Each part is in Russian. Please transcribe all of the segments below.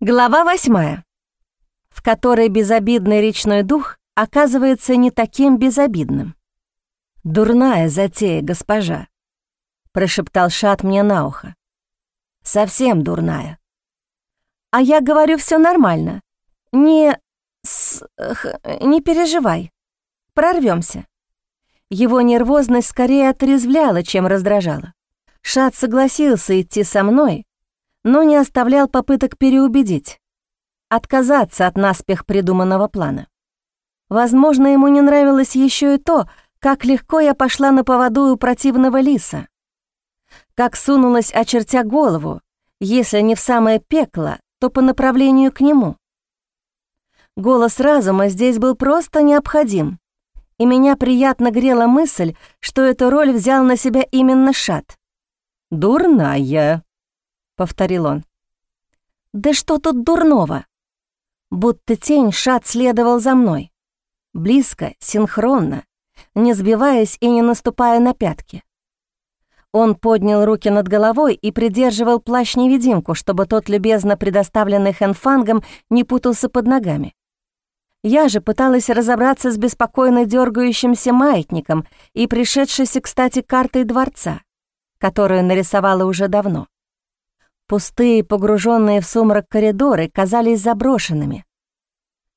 Глава восьмая, в которой безобидный речной дух оказывается не таким безобидным. «Дурная затея, госпожа», — прошептал Шат мне на ухо. «Совсем дурная». «А я говорю, все нормально. Не... С... Х... не переживай. Прорвемся. Его нервозность скорее отрезвляла, чем раздражала. Шат согласился идти со мной, но не оставлял попыток переубедить, отказаться от наспех придуманного плана. Возможно, ему не нравилось еще и то, как легко я пошла на поводу у противного лиса, как сунулась, очертя голову, если не в самое пекло, то по направлению к нему. Голос разума здесь был просто необходим, и меня приятно грела мысль, что эту роль взял на себя именно Шат. «Дурная», повторил он. «Да что тут дурного?» Будто тень шат следовал за мной. Близко, синхронно, не сбиваясь и не наступая на пятки. Он поднял руки над головой и придерживал плащ-невидимку, чтобы тот, любезно предоставленный Хэнфангом, не путался под ногами. Я же пыталась разобраться с беспокойно дергающимся маятником и пришедшейся, кстати, картой дворца, которую нарисовала уже давно. Пустые, погруженные в сумрак коридоры казались заброшенными.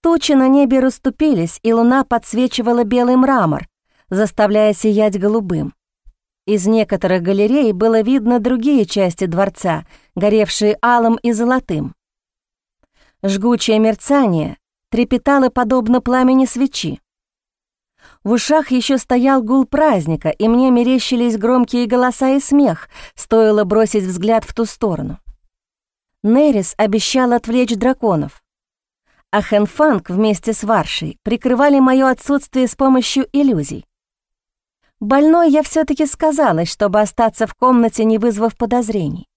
Тучи на небе расступились, и луна подсвечивала белый мрамор, заставляя сиять голубым. Из некоторых галерей было видно другие части дворца, горевшие алым и золотым. Жгучее мерцание трепетало подобно пламени свечи. В ушах еще стоял гул праздника, и мне мерещились громкие голоса и смех, стоило бросить взгляд в ту сторону. Нерис обещал отвлечь драконов, а Хэнфанг вместе с Варшей прикрывали мое отсутствие с помощью иллюзий. Больной я все таки сказалась, чтобы остаться в комнате, не вызвав подозрений.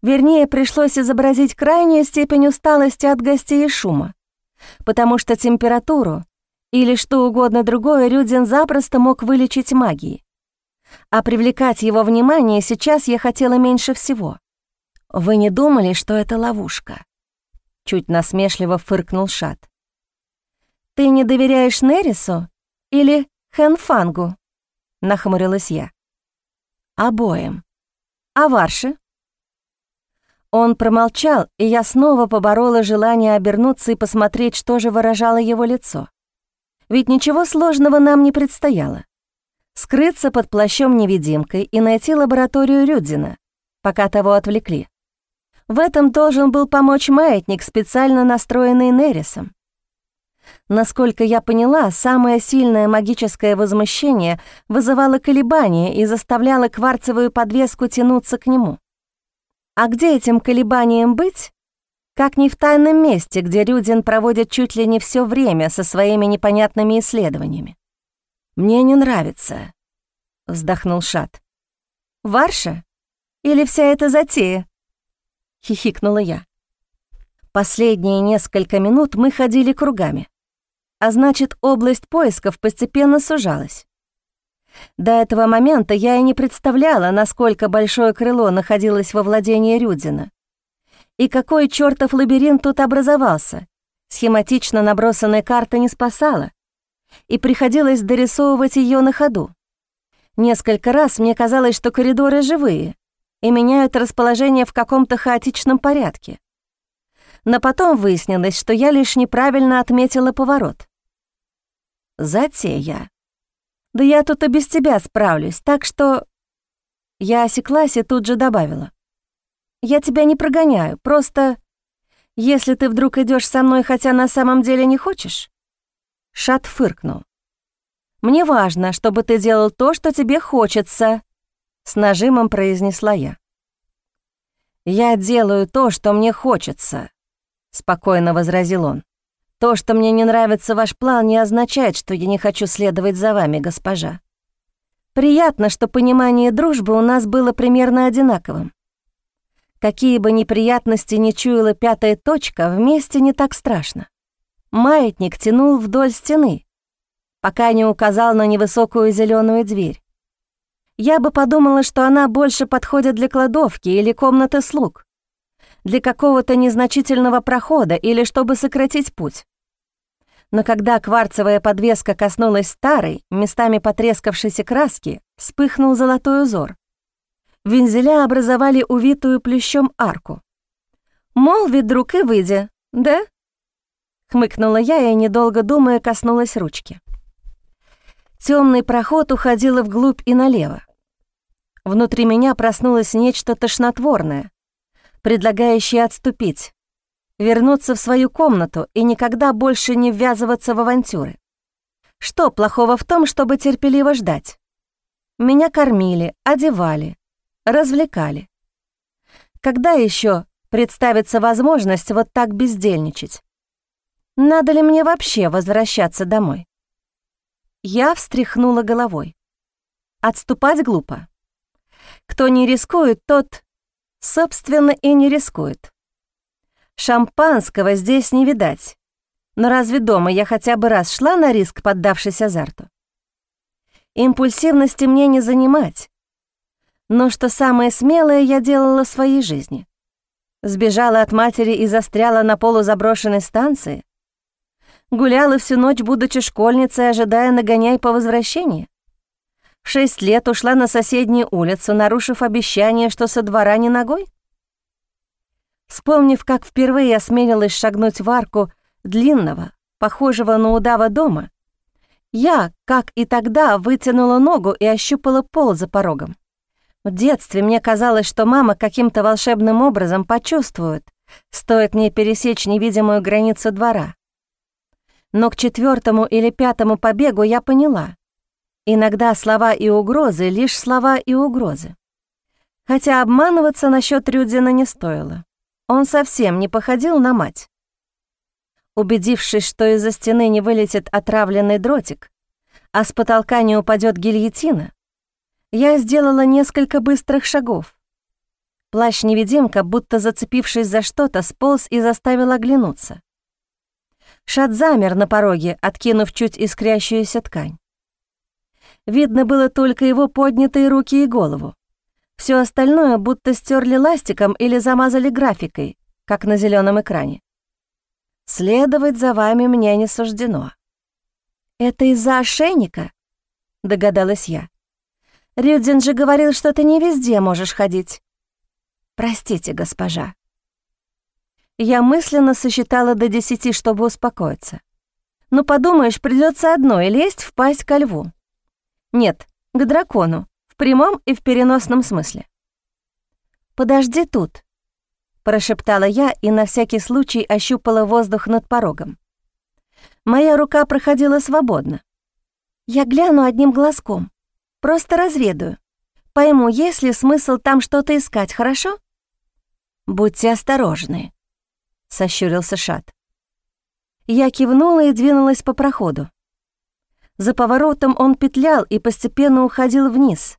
Вернее, пришлось изобразить крайнюю степень усталости от гостей и шума, потому что температуру или что угодно другое Рюдин запросто мог вылечить магией. А привлекать его внимание сейчас я хотела меньше всего. «Вы не думали, что это ловушка?» Чуть насмешливо фыркнул Шат. «Ты не доверяешь Нерису или Хэнфангу?» Нахмурилась я. «Обоим. А Варши?» Он промолчал, и я снова поборола желание обернуться и посмотреть, что же выражало его лицо. Ведь ничего сложного нам не предстояло. Скрыться под плащом-невидимкой и найти лабораторию Рюдзина, пока того отвлекли. В этом должен был помочь маятник, специально настроенный Нерисом. Насколько я поняла, самое сильное магическое возмущение вызывало колебания и заставляло кварцевую подвеску тянуться к нему. А где этим колебанием быть? Как не в тайном месте, где Рюдин проводит чуть ли не все время со своими непонятными исследованиями. «Мне не нравится», — вздохнул Шат. «Варша? Или вся эта затея?» — хихикнула я. Последние несколько минут мы ходили кругами, а значит, область поисков постепенно сужалась. До этого момента я и не представляла, насколько большое крыло находилось во владении Рюдина. И какой чертов лабиринт тут образовался. Схематично набросанная карта не спасала, и приходилось дорисовывать ее на ходу. Несколько раз мне казалось, что коридоры живые, и меняют расположение в каком-то хаотичном порядке. Но потом выяснилось, что я лишь неправильно отметила поворот. Затея. Да я тут и без тебя справлюсь, так что... Я осеклась и тут же добавила. Я тебя не прогоняю, просто... Если ты вдруг идешь со мной, хотя на самом деле не хочешь... Шат фыркнул. «Мне важно, чтобы ты делал то, что тебе хочется», с нажимом произнесла я. «Я делаю то, что мне хочется», — спокойно возразил он. «То, что мне не нравится ваш план, не означает, что я не хочу следовать за вами, госпожа. Приятно, что понимание дружбы у нас было примерно одинаковым. Какие бы неприятности ни чуяла пятая точка, вместе не так страшно. Маятник тянул вдоль стены, пока не указал на невысокую зеленую дверь. Я бы подумала, что она больше подходит для кладовки или комнаты слуг. для какого-то незначительного прохода или чтобы сократить путь. Но когда кварцевая подвеска коснулась старой, местами потрескавшейся краски, вспыхнул золотой узор. Вензеля образовали увитую плющом арку. «Мол, ведь друг и выйдя, да?» Хмыкнула я и, недолго думая, коснулась ручки. Темный проход уходил вглубь и налево. Внутри меня проснулось нечто тошнотворное, предлагающее отступить, вернуться в свою комнату и никогда больше не ввязываться в авантюры. Что плохого в том, чтобы терпеливо ждать? Меня кормили, одевали, развлекали. Когда еще представится возможность вот так бездельничать? Надо ли мне вообще возвращаться домой? Я встряхнула головой. Отступать глупо. Кто не рискует, тот, собственно, и не рискует. Шампанского здесь не видать. Но разве дома я хотя бы раз шла на риск, поддавшись азарту? Импульсивности мне не занимать. Но что самое смелое я делала в своей жизни. Сбежала от матери и застряла на полузаброшенной станции. Гуляла всю ночь, будучи школьницей, ожидая нагоняй по возвращении. В шесть лет ушла на соседнюю улицу, нарушив обещание, что со двора не ногой. Вспомнив, как впервые осмелилась шагнуть в арку длинного, похожего на удава дома, я, как и тогда, вытянула ногу и ощупала пол за порогом. В детстве мне казалось, что мама каким-то волшебным образом почувствует, стоит мне пересечь невидимую границу двора. Но к четвертому или пятому побегу я поняла. Иногда слова и угрозы — лишь слова и угрозы. Хотя обманываться насчет Рюдина не стоило. Он совсем не походил на мать. Убедившись, что из-за стены не вылетит отравленный дротик, а с потолка не упадет гильотина, я сделала несколько быстрых шагов. Плащ-невидимка, будто зацепившись за что-то, сполз и заставил оглянуться. Шат замер на пороге, откинув чуть искрящуюся ткань. Видно было только его поднятые руки и голову. Все остальное будто стерли ластиком или замазали графикой, как на зеленом экране. Следовать за вами мне не суждено. Это из-за ошейника? Догадалась я. Рюдзин же говорил, что ты не везде можешь ходить. Простите, госпожа. Я мысленно сосчитала до десяти, чтобы успокоиться. Ну, подумаешь, придется одной лезть в пасть ко льву. Нет, к дракону, прямом и в переносном смысле. «Подожди тут», — прошептала я и на всякий случай ощупала воздух над порогом. Моя рука проходила свободно. Я гляну одним глазком, просто разведаю. Пойму, есть ли смысл там что-то искать, хорошо? «Будьте осторожны», — сощурился Шат. Я кивнула и двинулась по проходу. За поворотом он петлял и постепенно уходил вниз,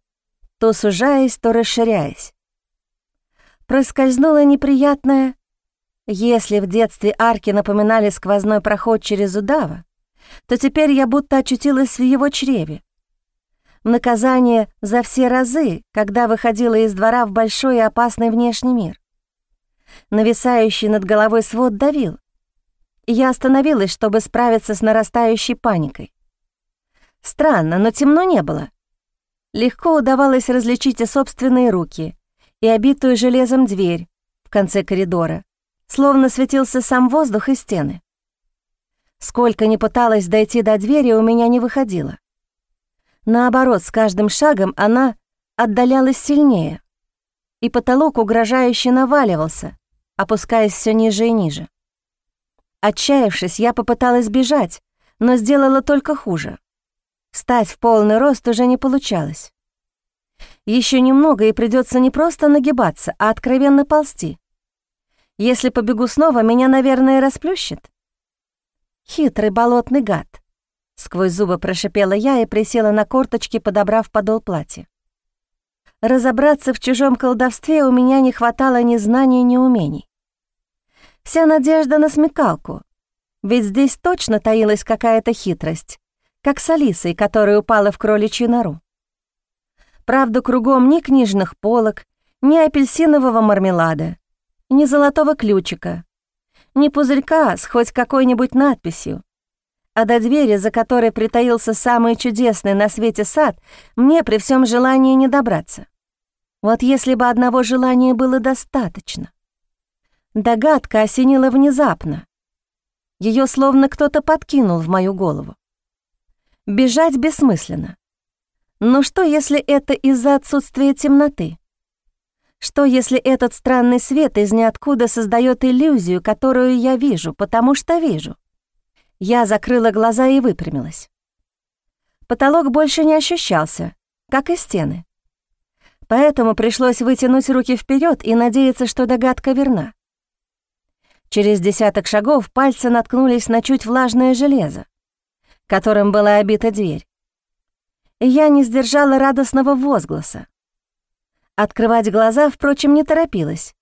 то сужаясь, то расширяясь. Проскользнуло неприятное «Если в детстве арки напоминали сквозной проход через удава, то теперь я будто очутилась в его чреве. Наказание за все разы, когда выходила из двора в большой и опасный внешний мир. Нависающий над головой свод давил. Я остановилась, чтобы справиться с нарастающей паникой. Странно, но темно не было. Легко удавалось различить и собственные руки, и обитую железом дверь в конце коридора, словно светился сам воздух и стены. Сколько ни пыталась дойти до двери, у меня не выходило. Наоборот, с каждым шагом она отдалялась сильнее, и потолок угрожающе наваливался, опускаясь все ниже и ниже. Отчаявшись, я попыталась бежать, но сделала только хуже. Встать в полный рост уже не получалось. Еще немного, и придется не просто нагибаться, а откровенно ползти. Если побегу снова, меня, наверное, расплющит. Хитрый болотный гад. Сквозь зубы прошипела я и присела на корточки, подобрав подол платья. Разобраться в чужом колдовстве у меня не хватало ни знаний, ни умений. Вся надежда на смекалку, ведь здесь точно таилась какая-то хитрость, как с Алисой, которая упала в кроличью нору. Правда, кругом ни книжных полок, ни апельсинового мармелада. ни золотого ключика, ни пузырька с хоть какой-нибудь надписью. А до двери, за которой притаился самый чудесный на свете сад, мне при всем желании не добраться. Вот если бы одного желания было достаточно. Догадка осенила внезапно. Ее словно кто-то подкинул в мою голову. Бежать бессмысленно. Но что, если это из-за отсутствия темноты? Что, если этот странный свет из ниоткуда создает иллюзию, которую я вижу, потому что вижу? Я закрыла глаза и выпрямилась. Потолок больше не ощущался, как и стены. Поэтому пришлось вытянуть руки вперед и надеяться, что догадка верна. Через десяток шагов пальцы наткнулись на чуть влажное железо, которым была обита дверь. И я не сдержала радостного возгласа. Открывать глаза, впрочем, не торопилась.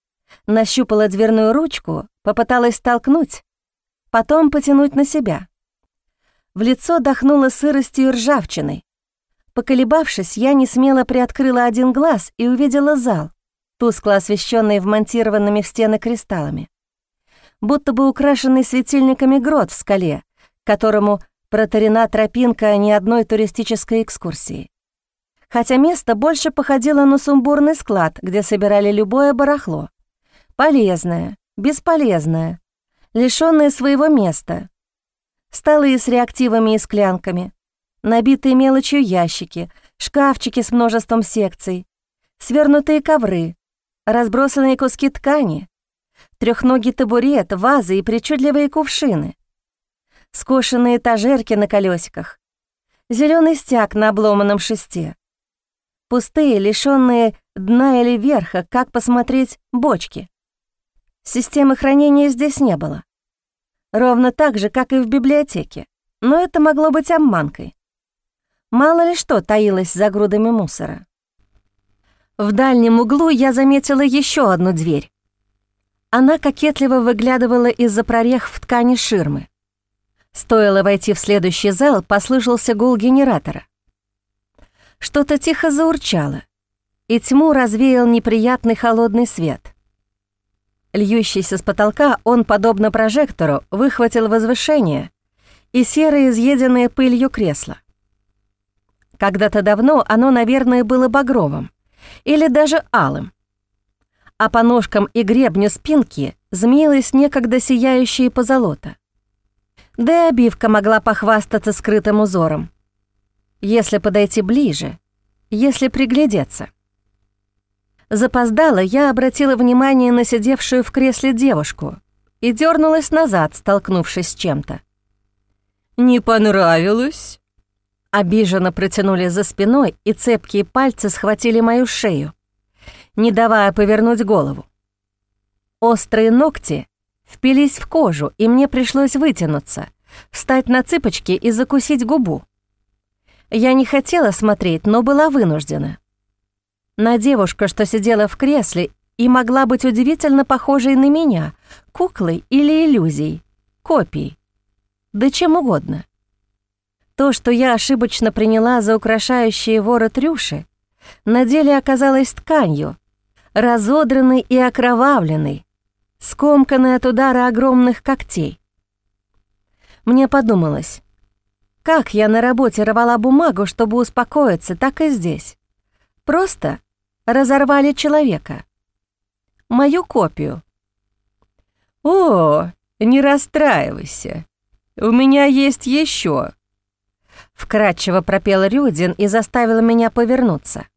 Нащупала дверную ручку, попыталась толкнуть, потом потянуть на себя. В лицо дохнуло сыростью и ржавчиной. Поколебавшись, я не смело приоткрыла один глаз и увидела зал, тускло освещенный вмонтированными в стены кристаллами. Будто бы украшенный светильниками грот в скале, которому протарена тропинка ни одной туристической экскурсии хотя место больше походило на сумбурный склад, где собирали любое барахло. Полезное, бесполезное, лишённое своего места. Столы с реактивами и склянками, набитые мелочью ящики, шкафчики с множеством секций, свернутые ковры, разбросанные куски ткани, трехногий табурет, вазы и причудливые кувшины, скошенные этажерки на колесиках, зеленый стяг на обломанном шесте, Пустые, лишённые дна или верха, как посмотреть, бочки. Системы хранения здесь не было. Ровно так же, как и в библиотеке. Но это могло быть обманкой. Мало ли что таилось за грудами мусора. В дальнем углу я заметила еще одну дверь. Она кокетливо выглядывала из-за прорех в ткани ширмы. Стоило войти в следующий зал, послышался гул генератора. Что-то тихо заурчало, и тьму развеял неприятный холодный свет. Льющийся с потолка, он, подобно прожектору, выхватил возвышение и серое изъеденное пылью кресло. Когда-то давно оно, наверное, было багровым или даже алым, а по ножкам и гребню спинки змеилась некогда сияющая позолота. Да и обивка могла похвастаться скрытым узором если подойти ближе, если приглядеться. Запоздала, я обратила внимание на сидевшую в кресле девушку и дернулась назад, столкнувшись с чем-то. «Не понравилось?» Обиженно протянули за спиной, и цепкие пальцы схватили мою шею, не давая повернуть голову. Острые ногти впились в кожу, и мне пришлось вытянуться, встать на цыпочки и закусить губу. Я не хотела смотреть, но была вынуждена. На девушку, что сидела в кресле и могла быть удивительно похожей на меня, куклой или иллюзией, копией, да чем угодно. То, что я ошибочно приняла за украшающие ворот рюши, на деле оказалось тканью, разодранной и окровавленной, скомканной от удара огромных когтей. Мне подумалось, как я на работе рвала бумагу, чтобы успокоиться, так и здесь. Просто разорвали человека. Мою копию. «О, не расстраивайся. У меня есть еще. Вкратчиво пропел Рюдин и заставил меня повернуться.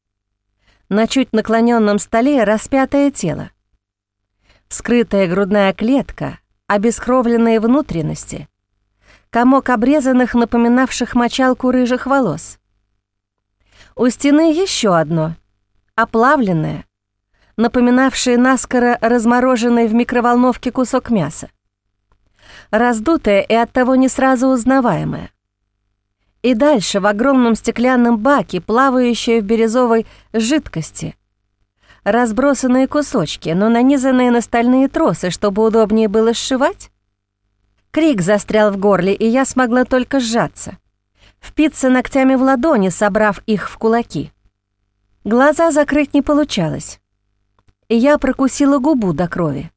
На чуть наклоненном столе распятое тело. Скрытая грудная клетка, обескровленные внутренности, комок обрезанных, напоминавших мочалку рыжих волос. У стены еще одно, оплавленное, напоминавшее наскоро размороженный в микроволновке кусок мяса. Раздутое и оттого не сразу узнаваемое. И дальше в огромном стеклянном баке, плавающее в бирюзовой жидкости, разбросанные кусочки, но нанизанные на стальные тросы, чтобы удобнее было сшивать? Крик застрял в горле, и я смогла только сжаться. Впиться ногтями в ладони, собрав их в кулаки. Глаза закрыть не получалось. И я прокусила губу до крови.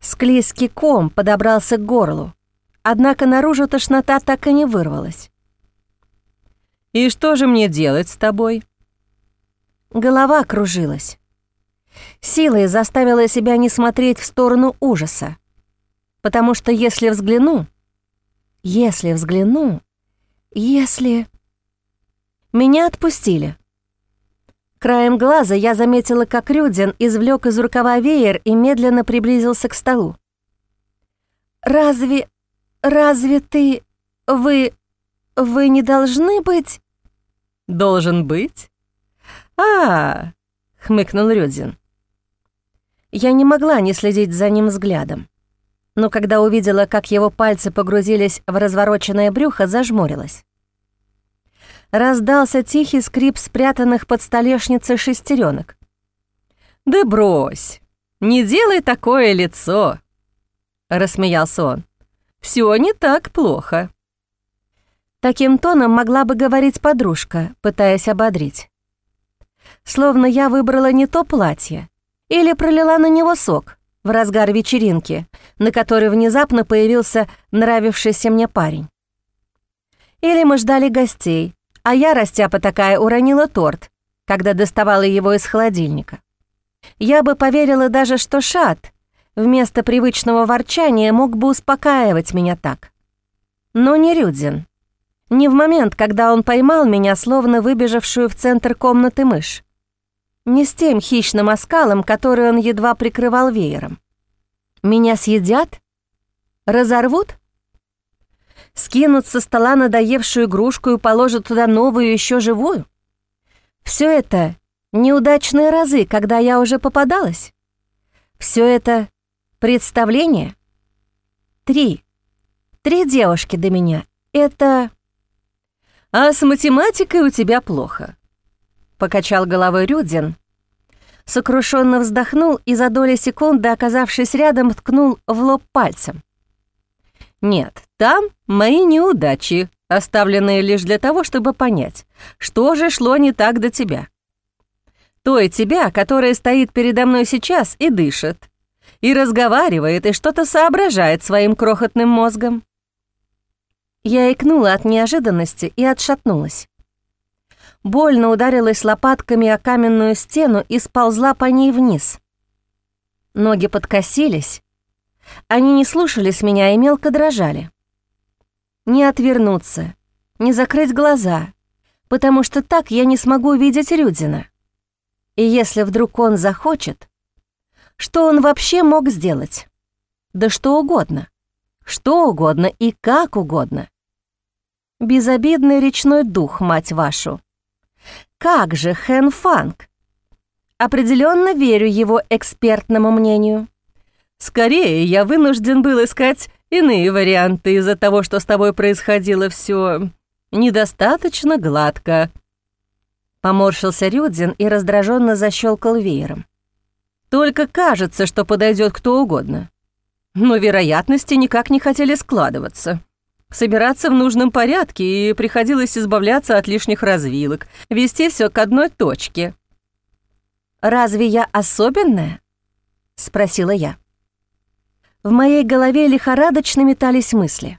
Склизкий ком подобрался к горлу, однако наружу тошнота так и не вырвалась. «И что же мне делать с тобой?» Голова кружилась. Силой заставила себя не смотреть в сторону ужаса, потому что если взгляну, если взгляну, если... Меня отпустили. Краем глаза я заметила, как Рюдин извлек из рукава веер и медленно приблизился к столу. «Разве... разве ты... вы... вы не должны быть...» «Должен быть? а, -а, -а хмыкнул Рюдин. Я не могла не следить за ним взглядом, но когда увидела, как его пальцы погрузились в развороченное брюхо, зажмурилась раздался тихий скрип спрятанных под столешницей шестеренок. «Да брось! Не делай такое лицо!» — рассмеялся он. «Все не так плохо». Таким тоном могла бы говорить подружка, пытаясь ободрить. Словно я выбрала не то платье или пролила на него сок в разгар вечеринки, на которой внезапно появился нравившийся мне парень. Или мы ждали гостей, а я, растяпа такая, уронила торт, когда доставала его из холодильника. Я бы поверила даже, что Шат вместо привычного ворчания мог бы успокаивать меня так. Но не Рюдзин. Не в момент, когда он поймал меня, словно выбежавшую в центр комнаты мышь. Не с тем хищным оскалом, который он едва прикрывал веером. Меня съедят? Разорвут? Скинут со стола надоевшую игрушку и положат туда новую еще живую? Все это неудачные разы, когда я уже попадалась? Все это представление? Три. Три девушки до меня. Это... «А с математикой у тебя плохо», — покачал головой Рюдин, сокрушенно вздохнул и за доли секунды, оказавшись рядом, ткнул в лоб пальцем. Нет, там мои неудачи, оставленные лишь для того, чтобы понять, что же шло не так до тебя. Той тебя, которая стоит передо мной сейчас и дышит, и разговаривает, и что-то соображает своим крохотным мозгом. Я икнула от неожиданности и отшатнулась. Больно ударилась лопатками о каменную стену и сползла по ней вниз. Ноги подкосились, они не слушались меня и мелко дрожали. Не отвернуться, не закрыть глаза, потому что так я не смогу видеть Рюдзина. И если вдруг он захочет, что он вообще мог сделать? Да что угодно. Что угодно и как угодно. Безобидный речной дух, мать вашу. Как же Хэн Фанг? Определенно верю его экспертному мнению. Скорее, я вынужден был искать иные варианты из-за того, что с тобой происходило все недостаточно гладко». Поморщился Рюдзин и раздраженно защелкал веером. «Только кажется, что подойдет кто угодно. Но вероятности никак не хотели складываться. Собираться в нужном порядке, и приходилось избавляться от лишних развилок, вести все к одной точке». «Разве я особенная?» — спросила я. В моей голове лихорадочно метались мысли.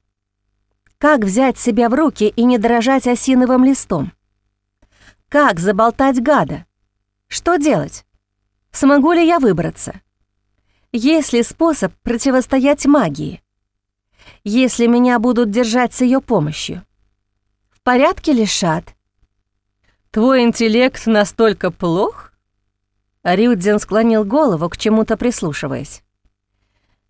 Как взять себя в руки и не дрожать осиновым листом? Как заболтать гада? Что делать? Смогу ли я выбраться? Есть ли способ противостоять магии? Если меня будут держать с ее помощью? В порядке ли шат? Твой интеллект настолько плох? Рюдзин склонил голову, к чему-то прислушиваясь.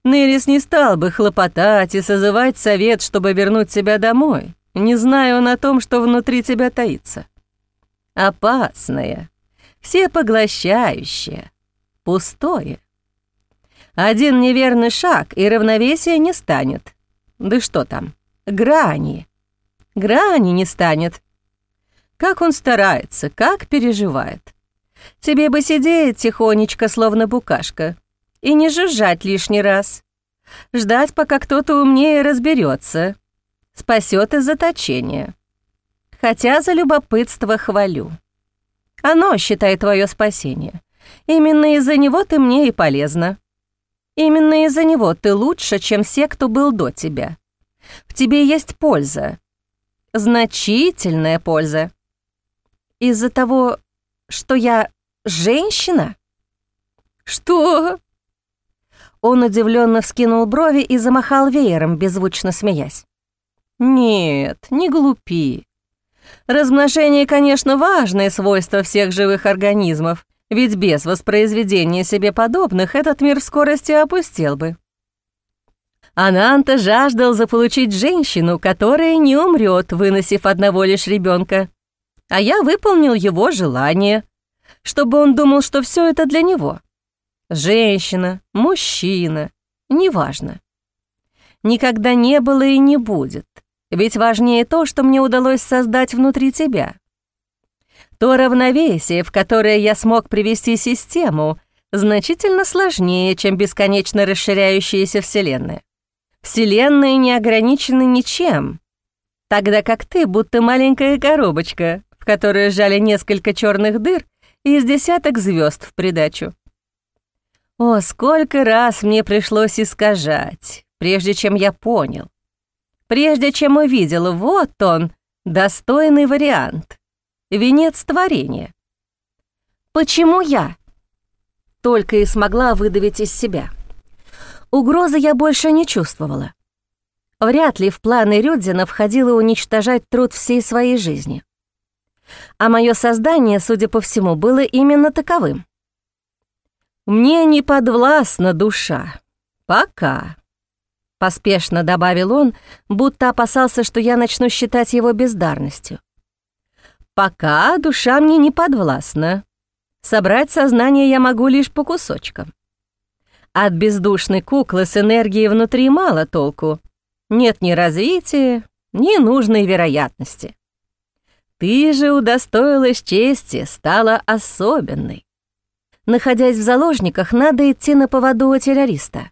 Нерис не стал бы хлопотать и созывать совет, чтобы вернуть тебя домой, не зная он о том, что внутри тебя таится. Опасное, всепоглощающее, пустое. Один неверный шаг, и равновесия не станет. Да что там, грани. Грани не станет. Как он старается, как переживает. Тебе бы сидеть тихонечко, словно букашка, и не жужжать лишний раз. Ждать, пока кто-то умнее разберется, спасет из заточения. Хотя за любопытство хвалю. Оно, считай, твое спасение. Именно из-за него ты мне и полезна. Именно из-за него ты лучше, чем все, кто был до тебя. В тебе есть польза. Значительная польза. Из-за того, что я женщина? Что? Он удивленно вскинул брови и замахал веером, беззвучно смеясь. «Нет, не глупи. Размножение, конечно, важное свойство всех живых организмов, ведь без воспроизведения себе подобных этот мир в скорости опустел бы. Ананта жаждал заполучить женщину, которая не умрет, выносив одного лишь ребенка. А я выполнил его желание, чтобы он думал, что все это для него. Женщина, мужчина, неважно. Никогда не было и не будет, ведь важнее то, что мне удалось создать внутри тебя. То равновесие, в которое я смог привести систему, значительно сложнее, чем бесконечно расширяющаяся Вселенная. Вселенная не ограничена ничем, тогда как ты будто маленькая коробочка, в которую сжали несколько черных дыр и из десяток звезд в придачу. О, сколько раз мне пришлось искажать, прежде чем я понял. Прежде чем увидел, вот он, достойный вариант. Венец творения. Почему я? Только и смогла выдавить из себя. Угрозы я больше не чувствовала. Вряд ли в планы Рюдзина входило уничтожать труд всей своей жизни. А мое создание, судя по всему, было именно таковым. «Мне не подвластна душа. Пока», — поспешно добавил он, будто опасался, что я начну считать его бездарностью. «Пока душа мне не подвластна. Собрать сознание я могу лишь по кусочкам. От бездушной куклы с энергией внутри мало толку. Нет ни развития, ни нужной вероятности. Ты же удостоилась чести, стала особенной. Находясь в заложниках, надо идти на поводу у террориста.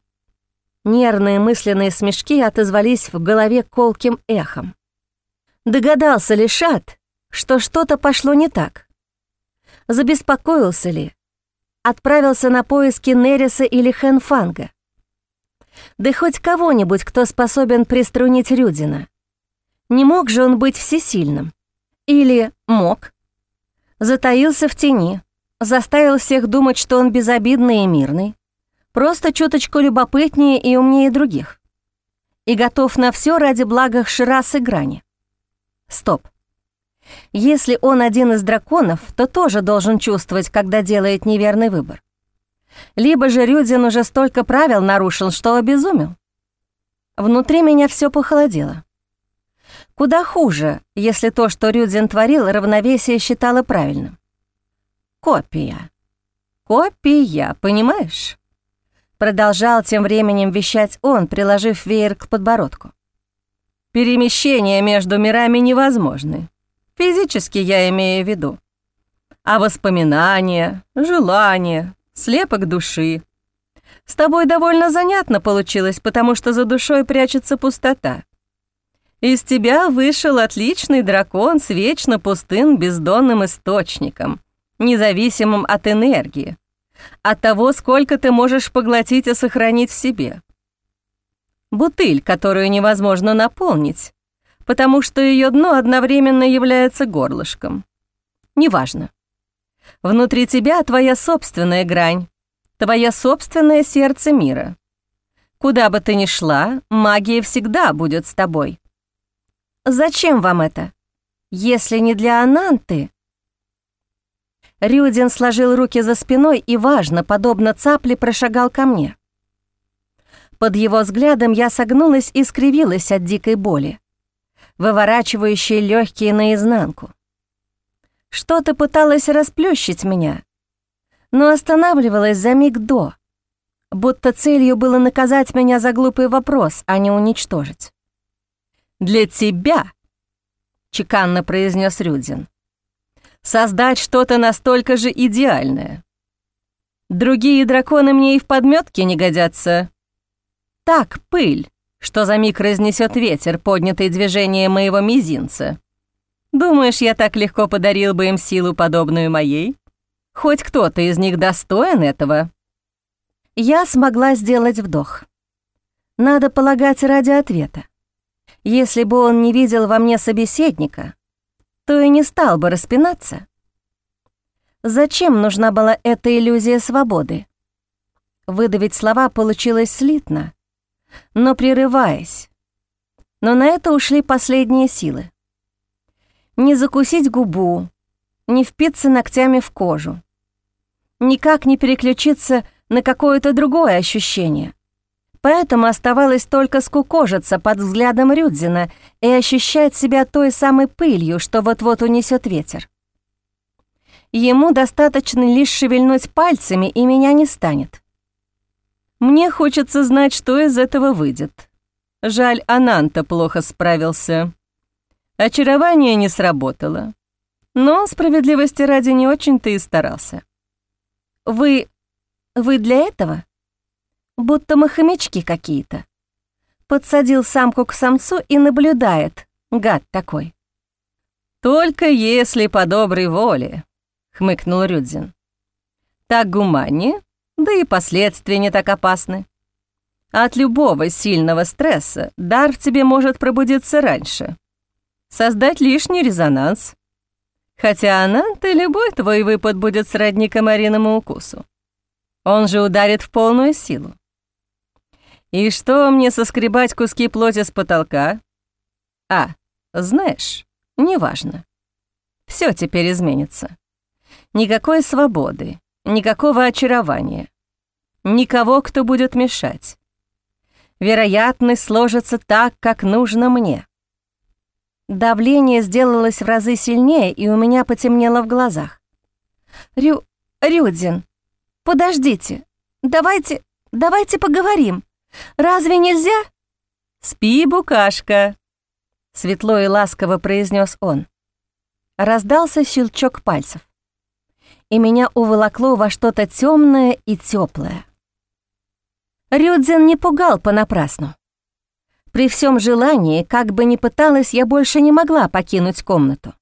Нервные мысленные смешки отозвались в голове колким эхом. Догадался ли Шат, что что-то пошло не так? Забеспокоился ли? Отправился на поиски Нериса или Хэнфанга? Да хоть кого-нибудь, кто способен приструнить Рюдина. Не мог же он быть всесильным? Или мог? Затаился в тени, заставил всех думать, что он безобидный и мирный, просто чуточку любопытнее и умнее других, и готов на все ради блага Ширас и Грани. Стоп. Если он один из драконов, то тоже должен чувствовать, когда делает неверный выбор. Либо же Рюдин уже столько правил нарушил, что обезумел. Внутри меня все похолодело. Куда хуже, если то, что Рюдзин творил, равновесие считало правильным. Копия. Копия, понимаешь? Продолжал тем временем вещать он, приложив веер к подбородку. Перемещения между мирами невозможны. Физически я имею в виду. А воспоминания, желания, слепок души. С тобой довольно занятно получилось, потому что за душой прячется пустота. Из тебя вышел отличный дракон с вечно пустым бездонным источником, независимым от энергии, от того, сколько ты можешь поглотить и сохранить в себе. Бутыль, которую невозможно наполнить, потому что ее дно одновременно является горлышком. Неважно. Внутри тебя твоя собственная грань, твое собственное сердце мира. Куда бы ты ни шла, магия всегда будет с тобой. Зачем вам это? Если не для Ананты, Рюдин сложил руки за спиной и, важно, подобно цапле, прошагал ко мне. Под его взглядом я согнулась и скривилась от дикой боли, выворачивающей легкие наизнанку. Что-то пыталось расплющить меня, но останавливалась за миг до, будто целью было наказать меня за глупый вопрос, а не уничтожить. «Для тебя», — чеканно произнес Рюдин, создать что-то настолько же идеальное. Другие драконы мне и в подметке не годятся. Так, пыль, что за миг разнесет ветер, поднятый движением моего мизинца. Думаешь, я так легко подарил бы им силу, подобную моей? Хоть кто-то из них достоин этого? Я смогла сделать вдох. Надо полагать ради ответа. Если бы он не видел во мне собеседника, то и не стал бы распинаться. Зачем нужна была эта иллюзия свободы? Выдавить слова получилось слитно, но прерываясь. Но на это ушли последние силы. Не закусить губу, не впиться ногтями в кожу. Никак не переключиться на какое-то другое ощущение. Поэтому оставалось только скукожиться под взглядом Рюдзина и ощущать себя той самой пылью, что вот-вот унесет ветер. Ему достаточно лишь шевельнуть пальцами, и меня не станет. Мне хочется знать, что из этого выйдет. Жаль, Ананта плохо справился. Очарование не сработало. Но справедливости ради не очень-то и старался. Вы... вы для этого? Будто мы хомячки какие-то. Подсадил самку к самцу и наблюдает, гад такой. «Только если по доброй воле», — хмыкнул Рюдзин. «Так гуманнее, да и последствия не так опасны. От любого сильного стресса дар в тебе может пробудиться раньше, создать лишний резонанс. Хотя она, ты любой твой выпад будет сродни комариному укусу. Он же ударит в полную силу. И что мне соскребать куски плоти с потолка? А, знаешь, неважно. Все теперь изменится. Никакой свободы, никакого очарования. Никого, кто будет мешать. Вероятность сложится так, как нужно мне. Давление сделалось в разы сильнее, и у меня потемнело в глазах. «Рю... Рюдзин, подождите, давайте... давайте поговорим. Разве нельзя?» «Спи, букашка», — светло и ласково произнес он. Раздался щелчок пальцев, и меня уволокло во что-то темное и теплое. Рюдзин не пугал понапрасну. При всем желании, как бы ни пыталась, я больше не могла покинуть комнату.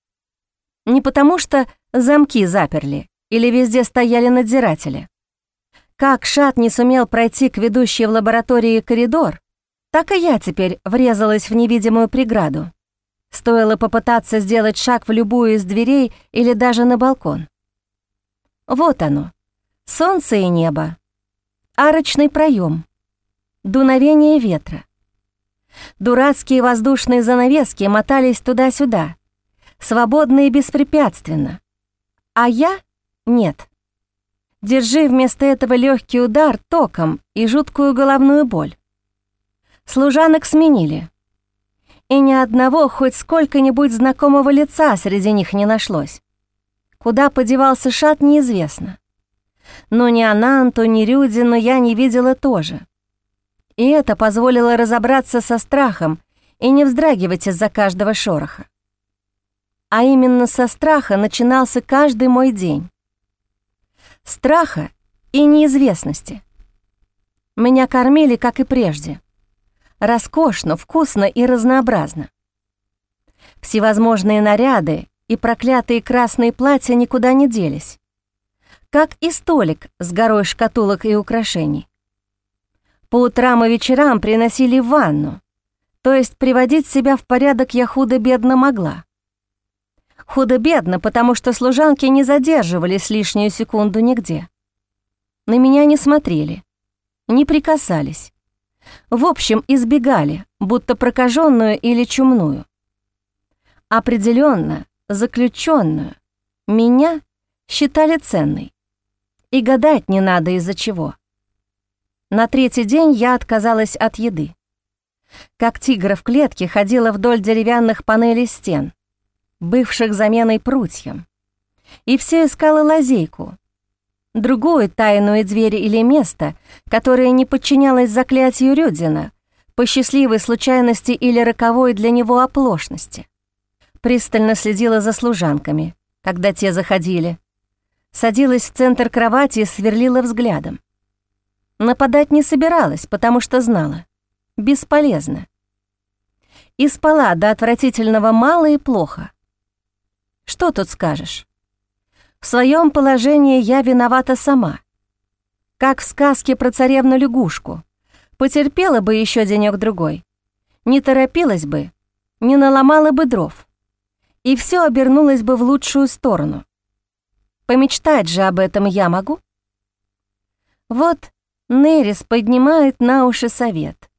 Не потому что замки заперли или везде стояли надзиратели. Как Шат не сумел пройти к ведущей в лаборатории коридор, так и я теперь врезалась в невидимую преграду. Стоило попытаться сделать шаг в любую из дверей или даже на балкон. Вот оно, солнце и небо, арочный проем, дуновение ветра. Дурацкие воздушные занавески мотались туда-сюда, свободно и беспрепятственно. А я — нет. Держи вместо этого легкий удар током и жуткую головную боль. Служанок сменили. И ни одного хоть сколько-нибудь знакомого лица среди них не нашлось. Куда подевался шат, неизвестно. Но ни Ананту, ни Рюдину я не видела тоже. И это позволило разобраться со страхом и не вздрагивать из-за каждого шороха. А именно со страха начинался каждый мой день страха и неизвестности. Меня кормили, как и прежде. Роскошно, вкусно и разнообразно. Всевозможные наряды и проклятые красные платья никуда не делись. Как и столик с горой шкатулок и украшений. По утрам и вечерам приносили ванну, то есть приводить себя в порядок я худо-бедно могла. Худо-бедно, потому что служанки не задерживались лишнюю секунду нигде. На меня не смотрели, не прикасались. В общем, избегали, будто прокаженную или чумную. Определенно, заключенную, меня считали ценной. И гадать не надо из-за чего. На третий день я отказалась от еды. Как тигр в клетке ходила вдоль деревянных панелей стен, бывших заменой прутьям. И все искала лазейку, другую тайную дверь или место, которое не подчинялось заклятию Рюдзина, по счастливой случайности или роковой для него оплошности. Пристально следила за служанками, когда те заходили. Садилась в центр кровати и сверлила взглядом. Нападать не собиралась, потому что знала. Бесполезно. И спала до отвратительного мало и плохо. Что тут скажешь? В своем положении я виновата сама. как в сказке про царевну-лягушку. Потерпела бы еще денек-другой. Не торопилась бы, не наломала бы дров. И все обернулось бы в лучшую сторону. Помечтать же об этом я могу? Вот Нерис поднимает на уши совет.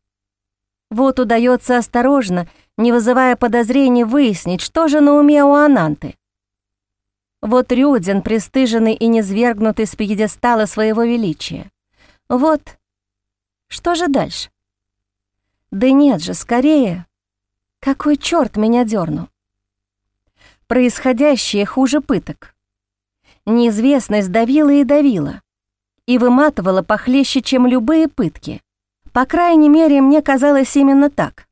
Вот удается осторожно, не вызывая подозрений, выяснить, что же на уме у Ананты. Вот Рюдин, пристыженный и низвергнутый с пьедестала своего величия. Вот. Что же дальше? Да нет же, скорее. Какой черт меня дернул? Происходящее хуже пыток. Неизвестность давила и давила, и выматывала похлеще, чем любые пытки. По крайней мере, мне казалось именно так.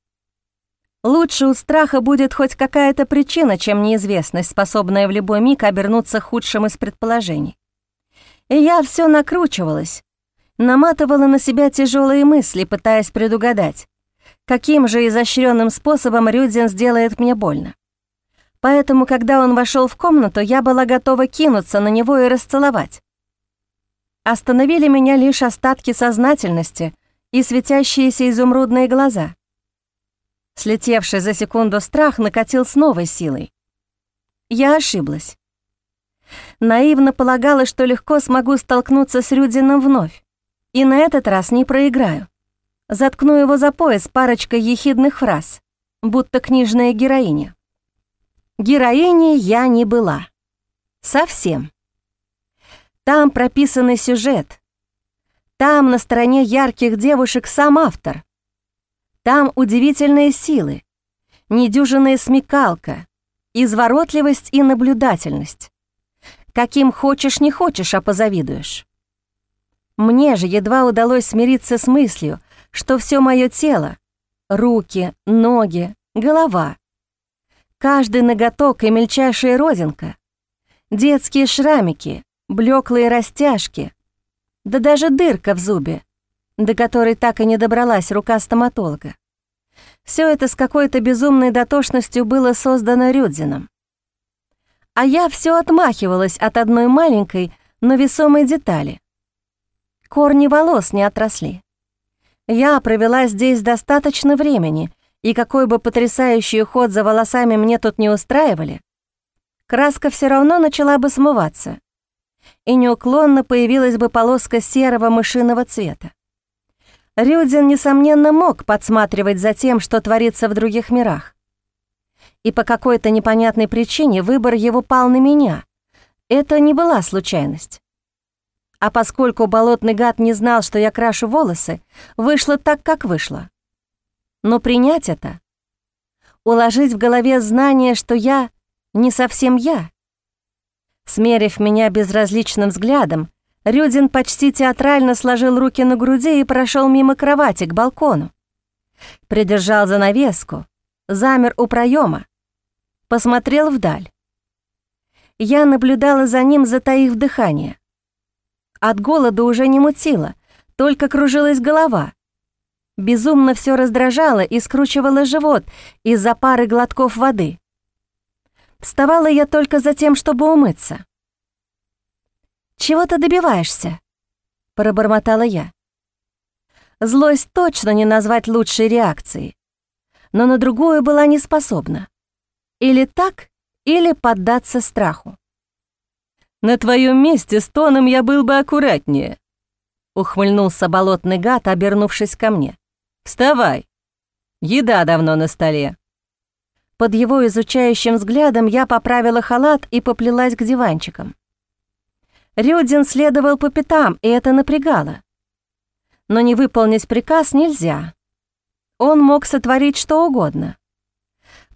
Лучше у страха будет хоть какая-то причина, чем неизвестность, способная в любой миг обернуться худшим из предположений. И я все накручивалась, наматывала на себя тяжелые мысли, пытаясь предугадать, каким же изощренным способом Рюдзин сделает мне больно. Поэтому, когда он вошел в комнату, я была готова кинуться на него и расцеловать. Остановили меня лишь остатки сознательности и светящиеся изумрудные глаза. Слетевший за секунду страх накатил с новой силой. Я ошиблась. Наивно полагала, что легко смогу столкнуться с Рюдином вновь, и на этот раз не проиграю. Заткну его за пояс парочкой ехидных фраз, будто книжная героиня. Героиней я не была. Совсем. Там прописанный сюжет. Там на стороне ярких девушек сам автор. Там удивительные силы, недюжинная смекалка, изворотливость и наблюдательность. Каким хочешь, не хочешь, а позавидуешь. Мне же едва удалось смириться с мыслью, что все мое тело — руки, ноги, голова Каждый ноготок и мельчайшая родинка, детские шрамики, блеклые растяжки, да даже дырка в зубе, до которой так и не добралась рука стоматолога. Все это с какой-то безумной дотошностью было создано Рюдзином. А я все отмахивалась от одной маленькой, но весомой детали. Корни волос не отросли. Я провела здесь достаточно времени — и какой бы потрясающий уход за волосами мне тут не устраивали, краска все равно начала бы смываться, и неуклонно появилась бы полоска серого мышиного цвета. Рюдин, несомненно, мог подсматривать за тем, что творится в других мирах. И по какой-то непонятной причине выбор его пал на меня. Это не была случайность. А поскольку болотный гад не знал, что я крашу волосы, вышло так, как вышло. Но принять это, уложить в голове знание, что я не совсем я. Смерив меня безразличным взглядом, Рюдин почти театрально сложил руки на груди и прошел мимо кровати к балкону. Придержал занавеску, замер у проема, посмотрел вдаль. Я наблюдала за ним, затаив дыхание. От голода уже не мутило, только кружилась голова — Безумно все раздражало и скручивало живот из-за пары глотков воды. Вставала я только за тем, чтобы умыться. «Чего ты добиваешься?» — пробормотала я. Злость точно не назвать лучшей реакцией, но на другую была не способна. Или так, или поддаться страху. «На твоем месте с тоном я был бы аккуратнее», — ухмыльнулся болотный гад, обернувшись ко мне. «Вставай! Еда давно на столе!» Под его изучающим взглядом я поправила халат и поплелась к диванчикам. Рюдин следовал по пятам, и это напрягало. Но не выполнить приказ нельзя. Он мог сотворить что угодно.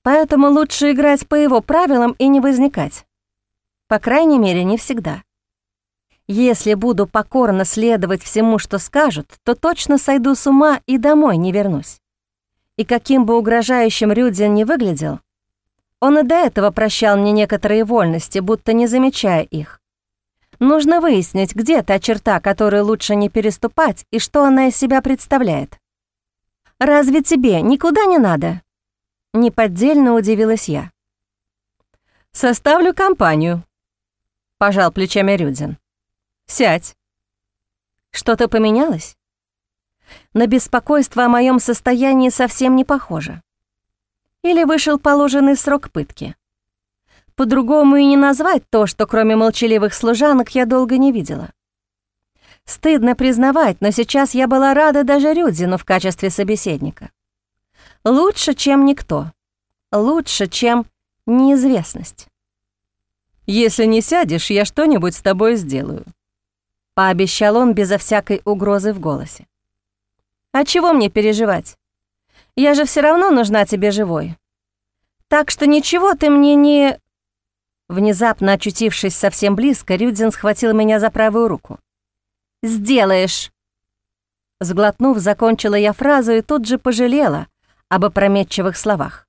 Поэтому лучше играть по его правилам и не возникать. По крайней мере, не всегда. Если буду покорно следовать всему, что скажут, то точно сойду с ума и домой не вернусь. И каким бы угрожающим Рюдзин не выглядел, он и до этого прощал мне некоторые вольности, будто не замечая их. Нужно выяснить, где та черта, которую лучше не переступать, и что она из себя представляет. «Разве тебе никуда не надо?» Неподдельно удивилась я. «Составлю компанию», — пожал плечами Рюдзин. Сядь». Что-то поменялось? На беспокойство о моем состоянии совсем не похоже. Или вышел положенный срок пытки. По-другому и не назвать то, что кроме молчаливых служанок я долго не видела. Стыдно признавать, но сейчас я была рада даже Рюдзину в качестве собеседника. Лучше, чем никто. Лучше, чем неизвестность. «Если не сядешь, я что-нибудь с тобой сделаю», — пообещал он безо всякой угрозы в голосе. «А чего мне переживать? Я же все равно нужна тебе живой. Так что ничего ты мне не...» Внезапно очутившись совсем близко, Рюдзин схватил меня за правую руку сделаешь!» Сглотнув, закончила я фразу и тут же пожалела об опрометчивых словах.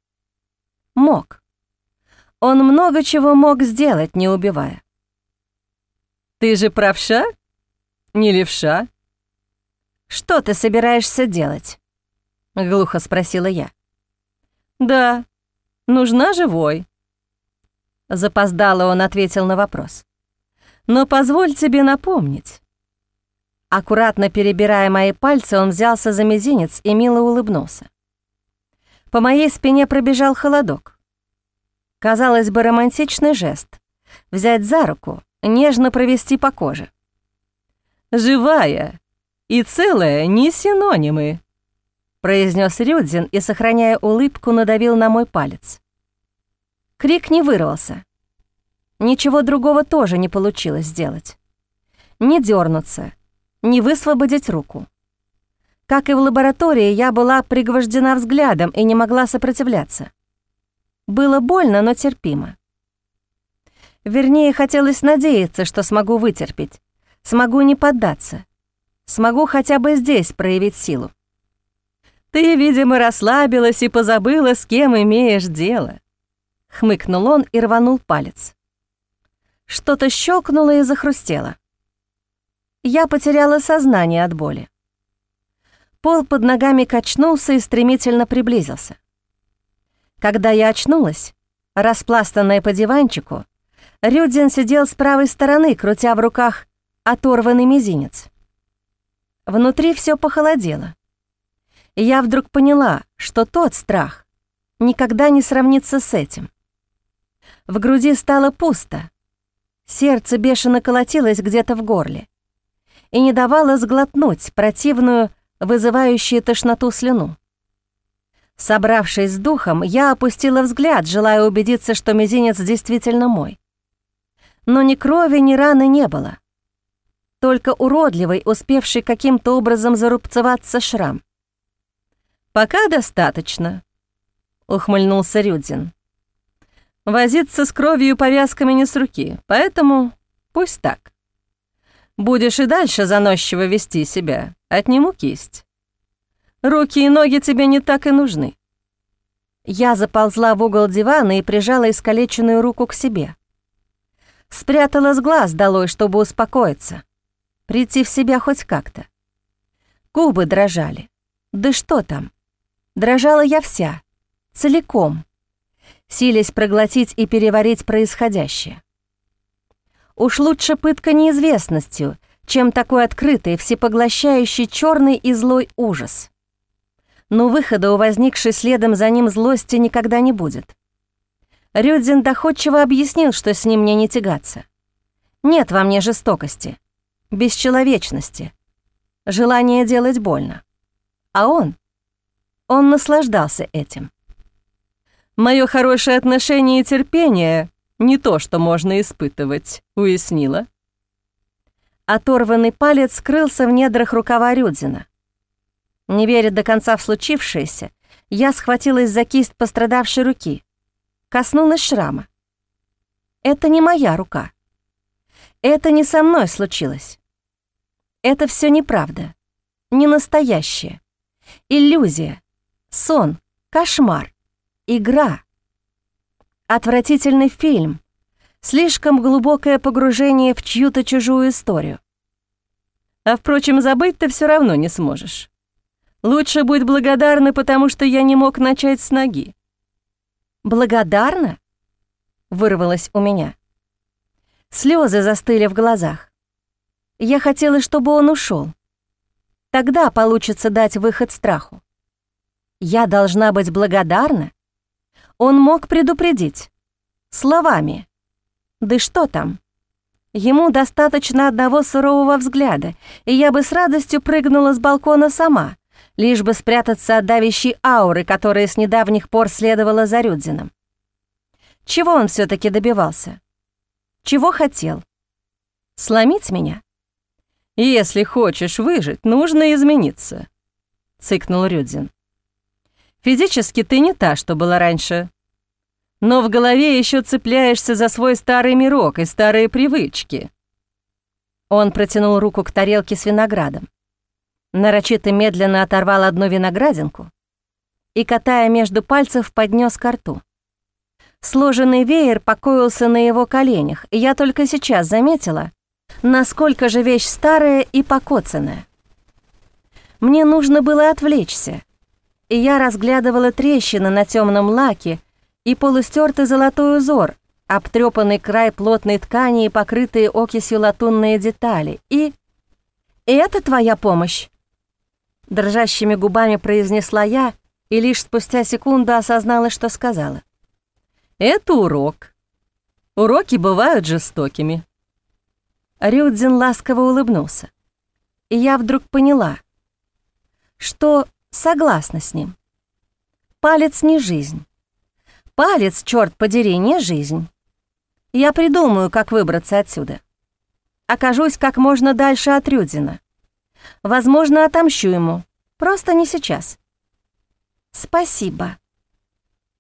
Мог. Он много чего мог сделать, не убивая. «Ты же правша? Не левша?» «Что ты собираешься делать?» — глухо спросила я. «Да, нужна живой». Запоздало он ответил на вопрос. «Но позволь тебе напомнить, Аккуратно перебирая мои пальцы, он взялся за мизинец и мило улыбнулся. По моей спине пробежал холодок. Казалось бы, романтичный жест — взять за руку, нежно провести по коже. «Живая и целая не синонимы», — произнес Рюдзин и, сохраняя улыбку, надавил на мой палец. Крик не вырвался. Ничего другого тоже не получилось сделать. Не дернуться, не высвободить руку. Как и в лаборатории, я была пригвождена взглядом и не могла сопротивляться. Было больно, но терпимо. Вернее, хотелось надеяться, что смогу вытерпеть, смогу не поддаться, смогу хотя бы здесь проявить силу. «Ты, видимо, расслабилась и позабыла, с кем имеешь дело», — хмыкнул он и рванул палец. Что-то щелкнуло и захрустело я потеряла сознание от боли. Пол под ногами качнулся и стремительно приблизился. Когда я очнулась, распластанная по диванчику, Рюдзин сидел с правой стороны, крутя в руках оторванный мизинец. Внутри все похолодело. Я вдруг поняла, что тот страх никогда не сравнится с этим. В груди стало пусто. Сердце бешено колотилось где-то в горле и не давала сглотнуть противную, вызывающую тошноту слюну. Собравшись с духом, я опустила взгляд, желая убедиться, что мизинец действительно мой. Но ни крови, ни раны не было. Только уродливый, успевший каким-то образом зарубцеваться шрам. «Пока достаточно», — ухмыльнулся Рюдзин. «Возиться с кровью и повязками не с руки, поэтому пусть так». Будешь и дальше заносчиво вести себя, отниму кисть. Руки и ноги тебе не так и нужны. Я заползла в угол дивана и прижала искалеченную руку к себе. Спрятала с глаз долой, чтобы успокоиться, прийти в себя хоть как-то. Губы дрожали. Да что там? Дрожала я вся, целиком, силясь проглотить и переварить происходящее. Уж лучше пытка неизвестностью, чем такой открытый, всепоглощающий черный и злой ужас. Но выхода у возникшей следом за ним злости никогда не будет. Рюдзин доходчиво объяснил, что с ним мне не тягаться. Нет во мне жестокости, бесчеловечности, желания делать больно. А он, он наслаждался этим. Мое хорошее отношение и терпение не то, что можно испытывать, уяснила. Оторванный палец скрылся в недрах рукава Рюдзина. Не веря до конца в случившееся, я схватилась за кисть пострадавшей руки, коснулась шрама. Это не моя рука. Это не со мной случилось. Это все неправда, не настоящее. Иллюзия, сон, кошмар, игра — Отвратительный фильм. Слишком глубокое погружение в чью-то чужую историю. А впрочем, забыть ты все равно не сможешь. Лучше будь благодарна, потому что я не мог начать с ноги. Благодарна? Вырвалось у меня. Слезы застыли в глазах. Я хотела, чтобы он ушел. Тогда получится дать выход страху. Я должна быть благодарна. Он мог предупредить. Словами. Да что там? Ему достаточно одного сурового взгляда, и я бы с радостью прыгнула с балкона сама, лишь бы спрятаться от давящей ауры, которая с недавних пор следовала за Рюдзином. Чего он все таки добивался? Чего хотел? Сломить меня? «Если хочешь выжить, нужно измениться», — цыкнул Рюдзин. «Физически ты не та, что была раньше, но в голове еще цепляешься за свой старый мирок и старые привычки». Он протянул руку к тарелке с виноградом. Нарочито медленно оторвал одну виноградинку и, катая между пальцев, поднес ко рту. Сложенный веер покоился на его коленях, и я только сейчас заметила, насколько же вещь старая и покоцанная. Мне нужно было отвлечься, и я разглядывала трещины на темном лаке и полустертый золотой узор, обтрепанный край плотной ткани и покрытые окисью латунные детали. И... «Это твоя помощь?» Дрожащими губами произнесла я и лишь спустя секунду осознала, что сказала. «Это урок. Уроки бывают жестокими». Рюдзин ласково улыбнулся. И я вдруг поняла, что согласна с ним. Палец не жизнь. Палец, черт подери, не жизнь. Я придумаю, как выбраться отсюда. Окажусь как можно дальше от Рюдзина. Возможно, отомщу ему. Просто не сейчас. Спасибо.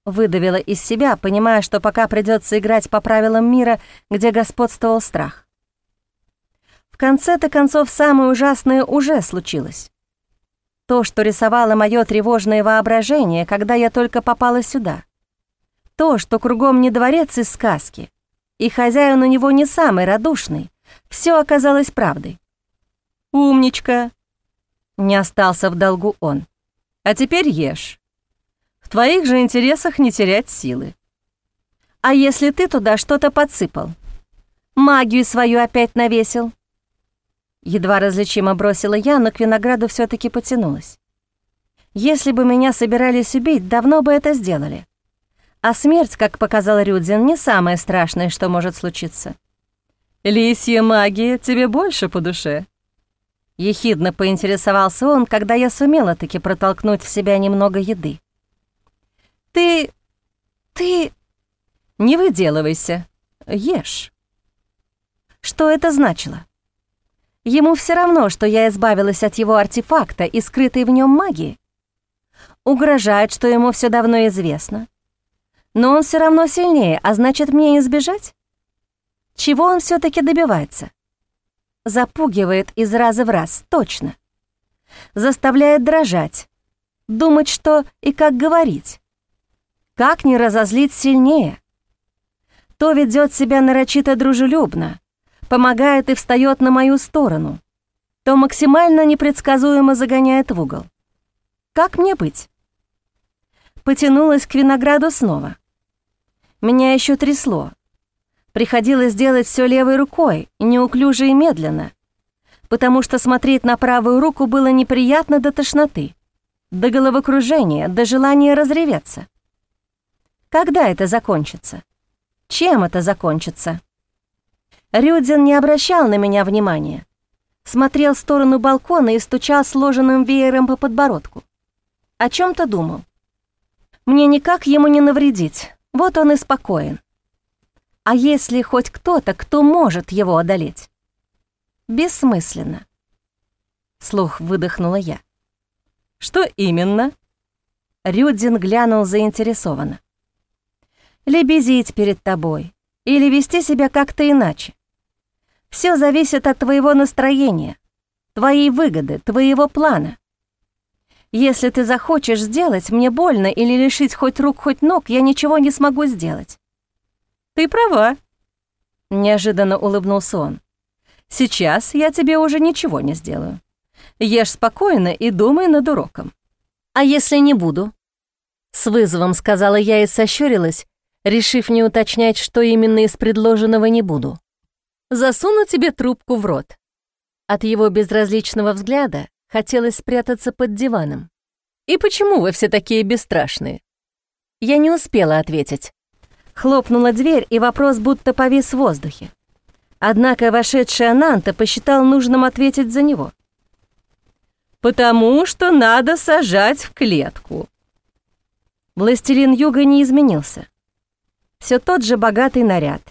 Выдавила из себя, понимая, что пока придется играть по правилам мира, где господствовал страх конце-то концов самое ужасное уже случилось. То, что рисовало мое тревожное воображение, когда я только попала сюда. То, что кругом не дворец из сказки, и хозяин у него не самый радушный, все оказалось правдой. «Умничка!» Не остался в долгу он. «А теперь ешь. В твоих же интересах не терять силы. А если ты туда что-то подсыпал? Магию свою опять навесил?» Едва различимо бросила я, но к винограду все таки потянулась. Если бы меня собирались убить, давно бы это сделали. А смерть, как показал Рюдзин, не самое страшное, что может случиться. «Лисья магия тебе больше по душе?» Ехидно поинтересовался он, когда я сумела таки протолкнуть в себя немного еды. «Ты... ты...» «Не выделывайся. Ешь». Что это значило? Ему все равно, что я избавилась от его артефакта и скрытой в нем магии. Угрожает, что ему все давно известно. Но он все равно сильнее, а значит, мне избежать? Чего он все таки добивается? Запугивает из раза в раз, точно. Заставляет дрожать, думать, что и как говорить. Как не разозлить сильнее? То ведет себя нарочито дружелюбно, помогает и встает на мою сторону, то максимально непредсказуемо загоняет в угол. Как мне быть? Потянулась к винограду снова. Меня еще трясло. Приходилось делать все левой рукой, неуклюже и медленно, потому что смотреть на правую руку было неприятно до тошноты, до головокружения, до желания разреветься. Когда это закончится? Чем это закончится? Рюдзин не обращал на меня внимания. Смотрел в сторону балкона и стучал сложенным веером по подбородку. О чем то думал. Мне никак ему не навредить, вот он и спокоен. А если хоть кто-то, кто может его одолеть? Бессмысленно. Слух выдохнула я. Что именно? Рюдзин глянул заинтересованно. Лебезить перед тобой или вести себя как-то иначе. Все зависит от твоего настроения, твоей выгоды, твоего плана. Если ты захочешь сделать мне больно или лишить хоть рук, хоть ног, я ничего не смогу сделать». «Ты права», — неожиданно улыбнулся он. «Сейчас я тебе уже ничего не сделаю. Ешь спокойно и думай над уроком». «А если не буду?» С вызовом сказала я и сощурилась, решив не уточнять, что именно из предложенного не буду засуну тебе трубку в рот. От его безразличного взгляда хотелось спрятаться под диваном. «И почему вы все такие бесстрашные?» Я не успела ответить. Хлопнула дверь, и вопрос будто повис в воздухе. Однако вошедший Ананта посчитал нужным ответить за него. «Потому что надо сажать в клетку». Властелин Юга не изменился. Все тот же богатый наряд.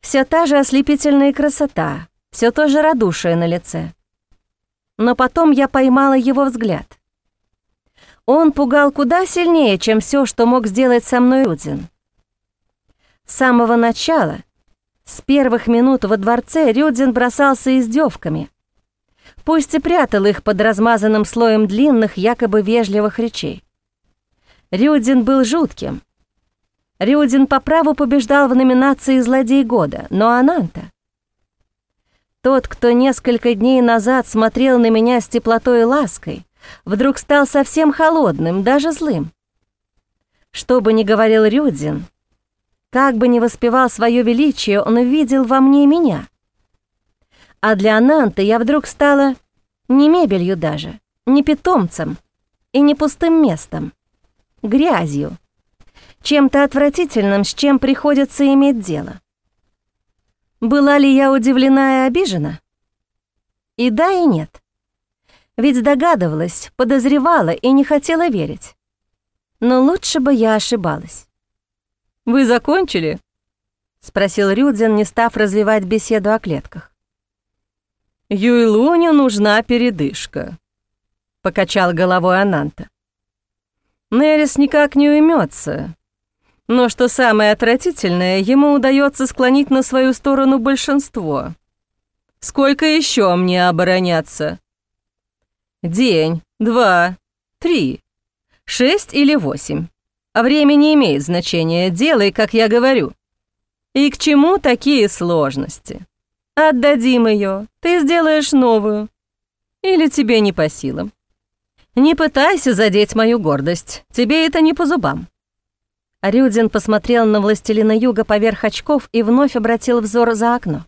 Все та же ослепительная красота, все то же радушие на лице. Но потом я поймала его взгляд. Он пугал куда сильнее, чем все, что мог сделать со мной Рюдзин. С самого начала, с первых минут во дворце, Рюдзин бросался издевками. Пусть и прятал их под размазанным слоем длинных, якобы вежливых речей. Рюдзин был жутким. Рюдзин по праву побеждал в номинации «Злодей года», но Ананта... Тот, кто несколько дней назад смотрел на меня с теплотой и лаской, вдруг стал совсем холодным, даже злым. Что бы ни говорил Рюдзин, как бы ни воспевал свое величие, он увидел во мне меня. А для Ананты я вдруг стала не мебелью даже, не питомцем и не пустым местом, грязью, чем-то отвратительным, с чем приходится иметь дело. Была ли я удивлена и обижена? И да, и нет. Ведь догадывалась, подозревала и не хотела верить. Но лучше бы я ошибалась. «Вы закончили?» — спросил Рюдзин, не став развивать беседу о клетках. «Юйлуню нужна передышка», — покачал головой Ананта. Нерис никак не уймется, но что самое отвратительное, ему удается склонить на свою сторону большинство. Сколько еще мне обороняться? День, два, три, шесть или восемь. А время не имеет значения, делай, как я говорю. И к чему такие сложности? Отдадим ее, ты сделаешь новую. Или тебе не по силам. Не пытайся задеть мою гордость, тебе это не по зубам. Рюдин посмотрел на властелина юга поверх очков и вновь обратил взор за окно.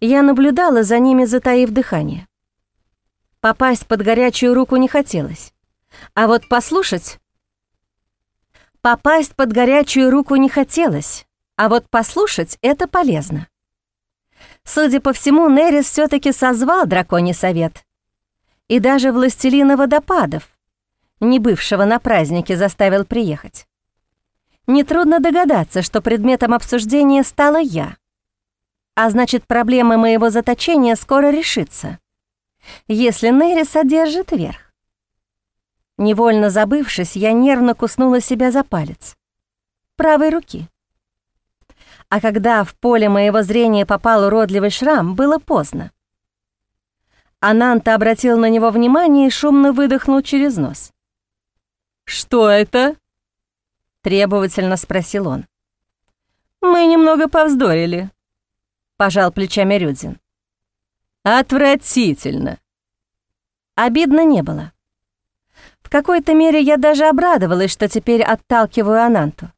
Я наблюдала за ними, затаив дыхание. Попасть под горячую руку не хотелось. А вот послушать Попасть под горячую руку не хотелось, а вот послушать — это полезно. Судя по всему, Нерис все таки созвал драконий совет. И даже властелина водопадов, не бывшего на празднике, заставил приехать. Нетрудно догадаться, что предметом обсуждения стала я. А значит, проблема моего заточения скоро решится, если Нерис одержит верх. Невольно забывшись, я нервно куснула себя за палец. Правой руки. А когда в поле моего зрения попал уродливый шрам, было поздно. Ананта обратил на него внимание и шумно выдохнул через нос. «Что это?» — требовательно спросил он. «Мы немного повздорили», — пожал плечами Рюдзин. «Отвратительно». Обидно не было. В какой-то мере я даже обрадовалась, что теперь отталкиваю Ананту.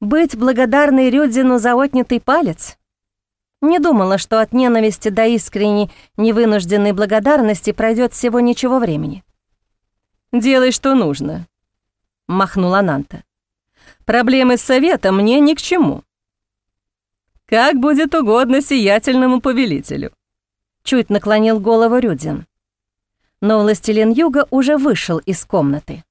Быть благодарной Рюдзину за отнятый палец? Не думала, что от ненависти до искренней невынужденной благодарности пройдет всего ничего времени. «Делай, что нужно», — махнула Ананта. «Проблемы с советом мне ни к чему». «Как будет угодно сиятельному повелителю», — чуть наклонил голову Рюдзин но властелин юга уже вышел из комнаты.